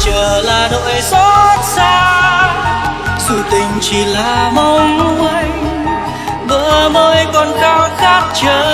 chờ là đội xót xa. Dù tình chỉ là mong manh, bờ môi còn khao khát chờ.